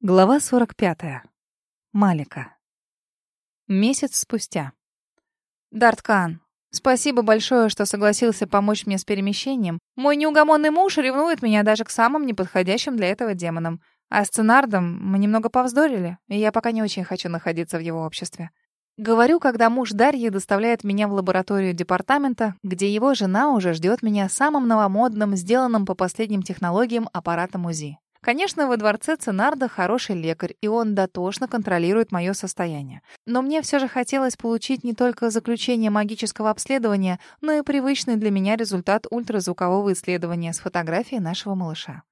Глава 45. Малика. Месяц спустя. Дарткан, спасибо большое, что согласился помочь мне с перемещением. Мой неугомонный муж ревнует меня даже к самым неподходящим для этого демонам. А с Ценардом мы немного повздорили, и я пока не очень хочу находиться в его обществе. Говорю, когда муж Дарьи доставляет меня в лабораторию департамента, где его жена уже ждет меня самым новомодным, сделанным по последним технологиям аппаратом УЗИ. Конечно, во дворце Ценарда хороший лекарь, и он дотошно контролирует мое состояние. Но мне все же хотелось получить не только заключение магического обследования, но и привычный для меня результат ультразвукового исследования с фотографией нашего малыша.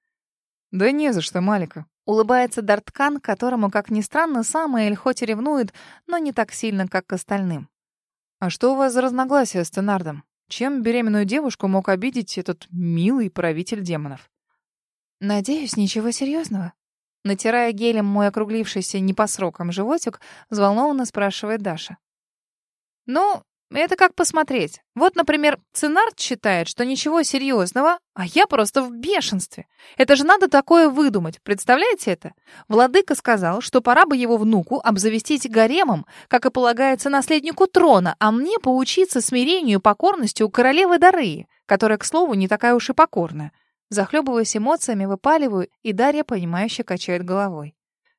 «Да не за что, Малика», — улыбается Дарткан, которому, как ни странно, сам Эль хоть и ревнует, но не так сильно, как к остальным. «А что у вас за разногласия с Ценардом? Чем беременную девушку мог обидеть этот милый правитель демонов?» «Надеюсь, ничего серьезного?» Натирая гелем мой округлившийся не по срокам животик, взволнованно спрашивает Даша. «Ну, это как посмотреть. Вот, например, Ценарт считает, что ничего серьезного, а я просто в бешенстве. Это же надо такое выдумать, представляете это? Владыка сказал, что пора бы его внуку обзавестись гаремом, как и полагается наследнику трона, а мне поучиться смирению и покорности у королевы Дарыи, которая, к слову, не такая уж и покорная. Захлебываясь эмоциями, выпаливаю, и Дарья, понимающе качает головой.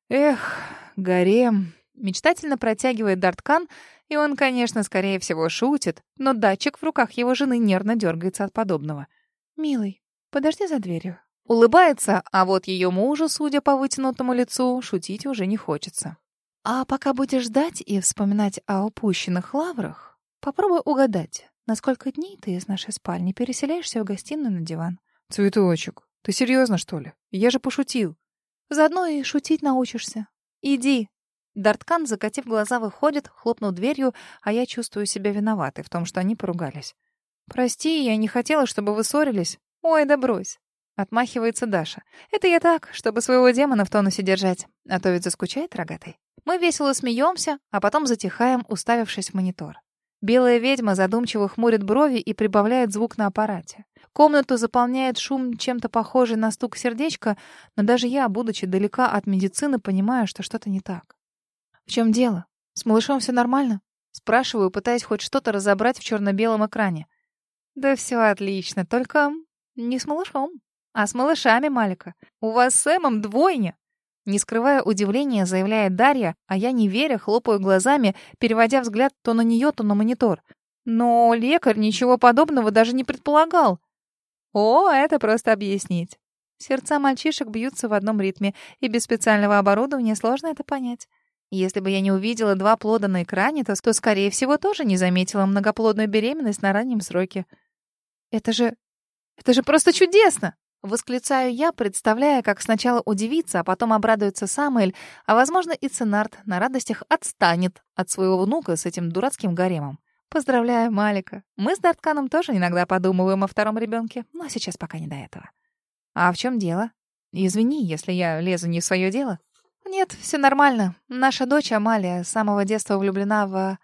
«Эх, гарем!» Мечтательно протягивает Дарткан, и он, конечно, скорее всего, шутит, но датчик в руках его жены нервно дергается от подобного. «Милый, подожди за дверью». Улыбается, а вот ее мужу, судя по вытянутому лицу, шутить уже не хочется. «А пока будешь ждать и вспоминать о упущенных лаврах, попробуй угадать, на сколько дней ты из нашей спальни переселяешься в гостиную на диван. «Цветочек, ты серьезно, что ли? Я же пошутил». «Заодно и шутить научишься. Иди». Дарткан, закатив глаза, выходит, хлопнув дверью, а я чувствую себя виноватой в том, что они поругались. «Прости, я не хотела, чтобы вы ссорились». «Ой, да брось». Отмахивается Даша. «Это я так, чтобы своего демона в тонусе держать. А то ведь заскучает рогатый». Мы весело смеемся, а потом затихаем, уставившись в монитор. Белая ведьма задумчиво хмурит брови и прибавляет звук на аппарате. Комнату заполняет шум, чем-то похожий на стук сердечка, но даже я, будучи далека от медицины, понимаю, что что-то не так. «В чем дело? С малышом все нормально?» Спрашиваю, пытаясь хоть что-то разобрать в черно-белом экране. «Да все отлично, только не с малышом, а с малышами Малика. У вас с Сэмом двойня!» Не скрывая удивления, заявляет Дарья, а я, не веря, хлопаю глазами, переводя взгляд то на нее, то на монитор. Но лекарь ничего подобного даже не предполагал. О, это просто объяснить. Сердца мальчишек бьются в одном ритме, и без специального оборудования сложно это понять. Если бы я не увидела два плода на экране, то, то скорее всего, тоже не заметила многоплодную беременность на раннем сроке. Это же... это же просто чудесно! Восклицаю я, представляя, как сначала удивится, а потом обрадуется Самуэль, а, возможно, и Ценарт на радостях отстанет от своего внука с этим дурацким гаремом. Поздравляю, Малика. Мы с Дартканом тоже иногда подумываем о втором ребенке, но сейчас пока не до этого. А в чем дело? Извини, если я лезу не в свое дело. Нет, все нормально. Наша дочь Амалия с самого детства влюблена в...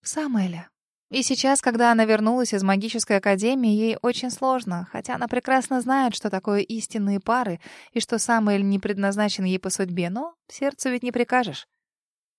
в Самуэля. И сейчас, когда она вернулась из магической академии, ей очень сложно, хотя она прекрасно знает, что такое истинные пары и что Самуэль не предназначен ей по судьбе, но сердцу ведь не прикажешь.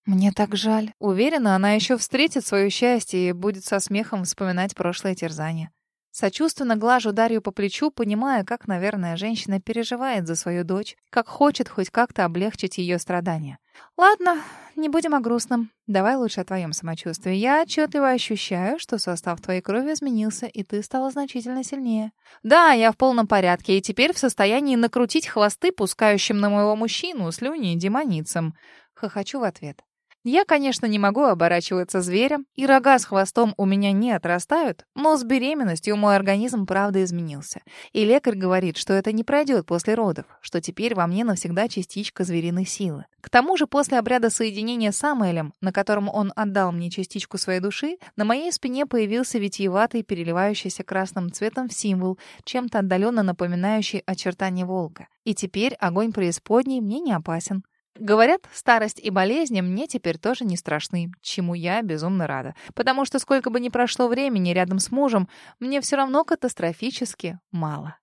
Мне так жаль. Уверена, она еще встретит свое счастье и будет со смехом вспоминать прошлое терзание. Сочувственно глажу Дарью по плечу, понимая, как, наверное, женщина переживает за свою дочь, как хочет хоть как-то облегчить ее страдания. «Ладно, не будем о грустном. Давай лучше о твоем самочувствии. Я отчетливо ощущаю, что состав твоей крови изменился, и ты стала значительно сильнее. Да, я в полном порядке, и теперь в состоянии накрутить хвосты пускающим на моего мужчину слюни и демоницам». Хохочу в ответ. Я, конечно, не могу оборачиваться зверем, и рога с хвостом у меня не отрастают, но с беременностью мой организм правда изменился. И лекарь говорит, что это не пройдет после родов, что теперь во мне навсегда частичка звериной силы. К тому же после обряда соединения с Самуэлем, на котором он отдал мне частичку своей души, на моей спине появился витиеватый, переливающийся красным цветом символ, чем-то отдаленно напоминающий очертания волка. И теперь огонь преисподней мне не опасен. Говорят, старость и болезни мне теперь тоже не страшны, чему я безумно рада. Потому что сколько бы ни прошло времени рядом с мужем, мне все равно катастрофически мало.